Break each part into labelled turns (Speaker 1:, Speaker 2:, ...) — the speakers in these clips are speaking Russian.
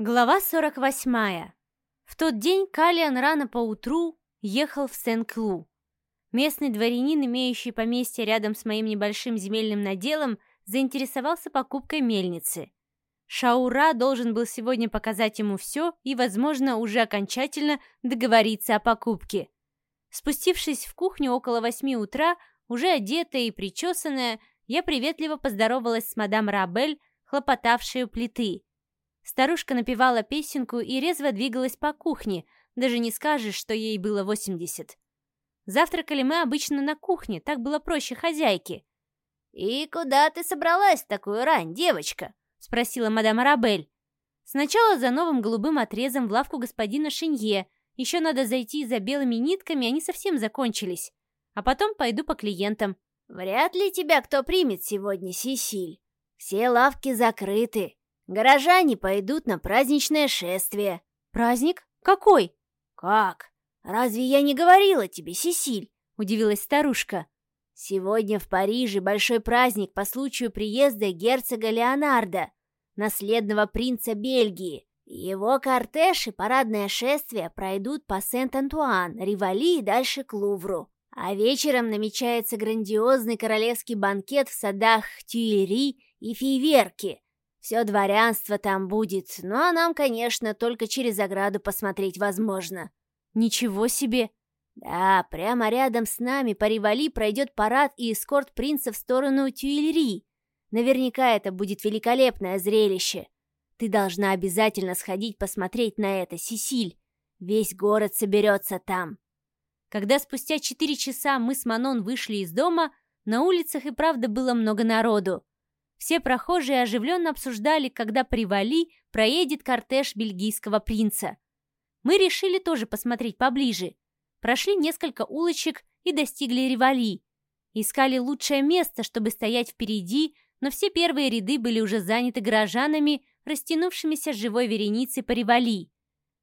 Speaker 1: Глава 48. В тот день Калиан рано поутру ехал в Сен-Клу. Местный дворянин, имеющий поместье рядом с моим небольшим земельным наделом, заинтересовался покупкой мельницы. Шаура должен был сегодня показать ему все и, возможно, уже окончательно договориться о покупке. Спустившись в кухню около восьми утра, уже одетая и причесанная, я приветливо поздоровалась с мадам Рабель, хлопотавшей у плиты. Старушка напевала песенку и резво двигалась по кухне, даже не скажешь, что ей было восемьдесят. Завтракали мы обычно на кухне, так было проще хозяйки.
Speaker 2: «И куда ты собралась в такую рань, девочка?»
Speaker 1: — спросила мадам Арабель. «Сначала за новым голубым отрезом в лавку господина Шинье. Еще надо зайти за белыми нитками, они совсем закончились. А потом пойду по клиентам».
Speaker 2: «Вряд ли тебя кто примет сегодня, Сесиль. Все лавки закрыты. Горожане пойдут на праздничное шествие».
Speaker 1: «Праздник? Какой?»
Speaker 2: «Как? Разве я не говорила тебе, Сесиль?»
Speaker 1: — удивилась старушка.
Speaker 2: Сегодня в Париже большой праздник по случаю приезда герцога Леонардо, наследного принца Бельгии. Его кортеж и парадное шествие пройдут по Сент-Антуан, Ривали и дальше к Лувру. А вечером намечается грандиозный королевский банкет в садах Тюильри и Фейверки. Все дворянство там будет, ну а нам, конечно, только через ограду посмотреть возможно.
Speaker 1: Ничего себе!
Speaker 2: Да, прямо рядом с нами по Ривали пройдет парад и эскорт принца в сторону Тюильри. Наверняка это будет великолепное зрелище. Ты должна обязательно сходить посмотреть на это, Сесиль. Весь город соберется там.
Speaker 1: Когда спустя четыре часа мы с Манон вышли из дома, на улицах и правда было много народу. Все прохожие оживленно обсуждали, когда при Вали проедет кортеж бельгийского принца. Мы решили тоже посмотреть поближе прошли несколько улочек и достигли Ривали. Искали лучшее место, чтобы стоять впереди, но все первые ряды были уже заняты горожанами, растянувшимися живой вереницей по Ривали.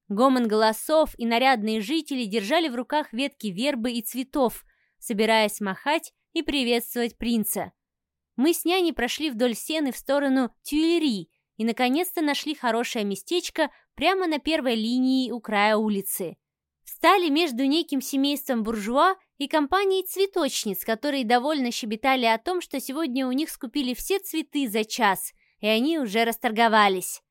Speaker 1: Гомон голосов и нарядные жители держали в руках ветки вербы и цветов, собираясь махать и приветствовать принца. Мы с няней прошли вдоль сены в сторону Тюильри и, наконец-то, нашли хорошее местечко прямо на первой линии у края улицы встали между неким семейством буржуа и компанией цветочниц, которые довольно щебетали о том, что сегодня у них скупили все цветы за час, и они уже расторговались.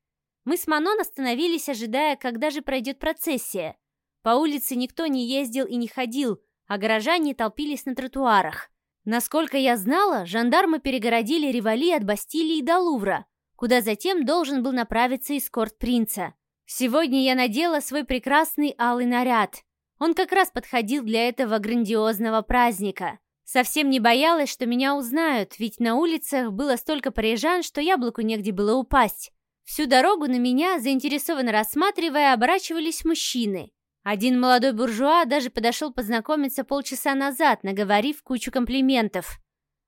Speaker 1: Мы с Манон остановились, ожидая, когда же пройдет процессия. По улице никто не ездил и не ходил, а горожане толпились на тротуарах. Насколько я знала, жандармы перегородили Ривали от Бастилии до Лувра, куда затем должен был направиться эскорт принца. Сегодня я надела свой прекрасный алый наряд. Он как раз подходил для этого грандиозного праздника. Совсем не боялась, что меня узнают, ведь на улицах было столько парижан, что яблоку негде было упасть. Всю дорогу на меня, заинтересованно рассматривая, оборачивались мужчины. Один молодой буржуа даже подошел познакомиться полчаса назад, наговорив кучу комплиментов.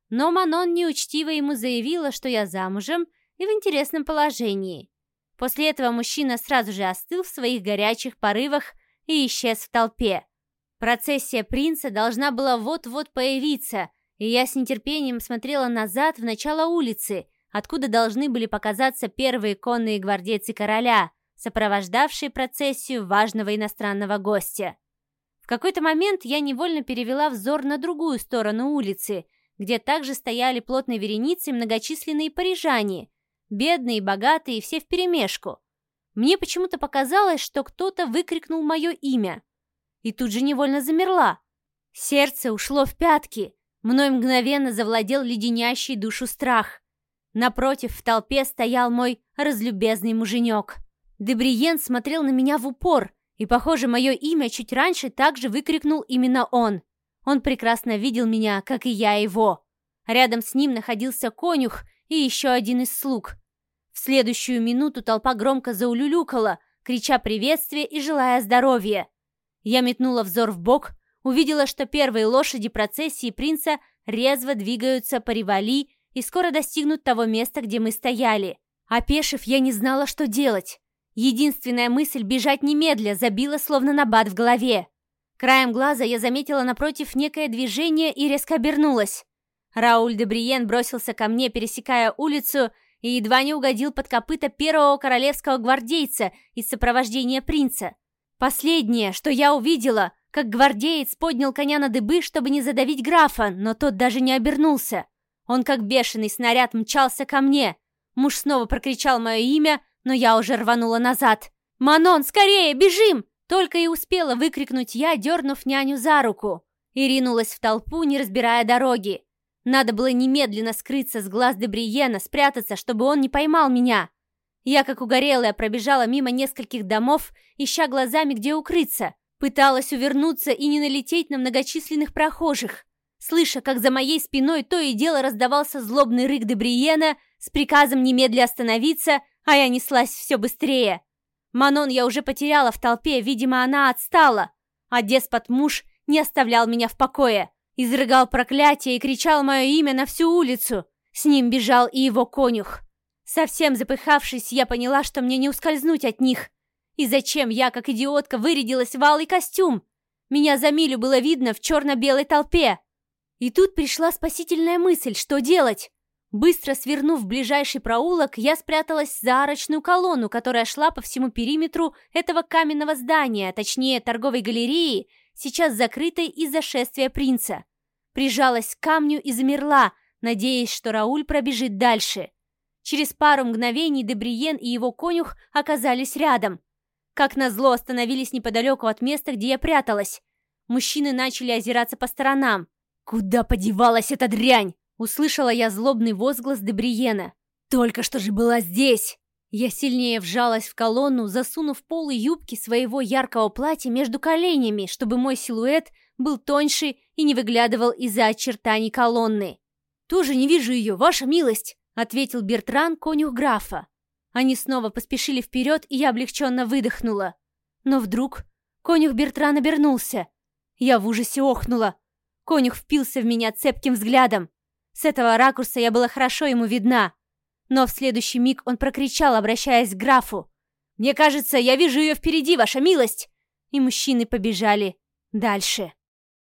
Speaker 1: Но Манон неучтиво ему заявила, что я замужем и в интересном положении. После этого мужчина сразу же остыл в своих горячих порывах и исчез в толпе. Процессия принца должна была вот-вот появиться, и я с нетерпением смотрела назад в начало улицы, откуда должны были показаться первые конные гвардейцы короля, сопровождавшие процессию важного иностранного гостя. В какой-то момент я невольно перевела взор на другую сторону улицы, где также стояли плотной вереницей многочисленные парижане – Бедные, богатые, все вперемешку. Мне почему-то показалось, что кто-то выкрикнул мое имя. И тут же невольно замерла. Сердце ушло в пятки. Мной мгновенно завладел леденящий душу страх. Напротив в толпе стоял мой разлюбезный муженек. Дебриен смотрел на меня в упор, и, похоже, мое имя чуть раньше также выкрикнул именно он. Он прекрасно видел меня, как и я его. Рядом с ним находился конюх и еще один из слуг. В следующую минуту толпа громко заулюлюкала, крича приветствие и желая здоровья. Я метнула взор в бок, увидела, что первые лошади процессии принца резво двигаются по Ривали и скоро достигнут того места, где мы стояли. Опешив, я не знала, что делать. Единственная мысль бежать немедля забила словно набат в голове. Краем глаза я заметила напротив некое движение и резко обернулась. Рауль де Бриен бросился ко мне, пересекая улицу, и едва не угодил под копыта первого королевского гвардейца из сопровождения принца. Последнее, что я увидела, как гвардеец поднял коня на дыбы, чтобы не задавить графа, но тот даже не обернулся. Он как бешеный снаряд мчался ко мне. Муж снова прокричал мое имя, но я уже рванула назад. «Манон, скорее, бежим!» Только и успела выкрикнуть я, дернув няню за руку. И ринулась в толпу, не разбирая дороги. Надо было немедленно скрыться с глаз Дебриена, спрятаться, чтобы он не поймал меня. Я, как угорелая, пробежала мимо нескольких домов, ища глазами, где укрыться. Пыталась увернуться и не налететь на многочисленных прохожих. Слыша, как за моей спиной то и дело раздавался злобный рык Дебриена с приказом немедля остановиться, а я неслась все быстрее. Манон я уже потеряла в толпе, видимо, она отстала. А деспот-муж не оставлял меня в покое. Изрыгал проклятие и кричал мое имя на всю улицу. С ним бежал и его конюх. Совсем запыхавшись, я поняла, что мне не ускользнуть от них. И зачем я, как идиотка, вырядилась в алый костюм? Меня за милю было видно в черно-белой толпе. И тут пришла спасительная мысль, что делать? Быстро свернув в ближайший проулок, я спряталась за арочную колонну, которая шла по всему периметру этого каменного здания, точнее торговой галереи, сейчас закрытой из-за шествия принца. Прижалась к камню и замерла, надеясь, что Рауль пробежит дальше. Через пару мгновений Дебриен и его конюх оказались рядом. Как назло остановились неподалеку от места, где я пряталась. Мужчины начали озираться по сторонам. «Куда подевалась эта дрянь?» Услышала я злобный возглас Дебриена. «Только что же была здесь!» Я сильнее вжалась в колонну, засунув полы юбки своего яркого платья между коленями, чтобы мой силуэт был тоньше и не выглядывал из-за очертаний колонны. «Тоже не вижу ее, ваша милость!» — ответил Бертран, конюх графа. Они снова поспешили вперед, и я облегченно выдохнула. Но вдруг конюх Бертран обернулся. Я в ужасе охнула. Конюх впился в меня цепким взглядом. С этого ракурса я была хорошо ему видна. Но в следующий миг он прокричал, обращаясь к графу. «Мне кажется, я вижу ее впереди, ваша милость!» И мужчины побежали дальше.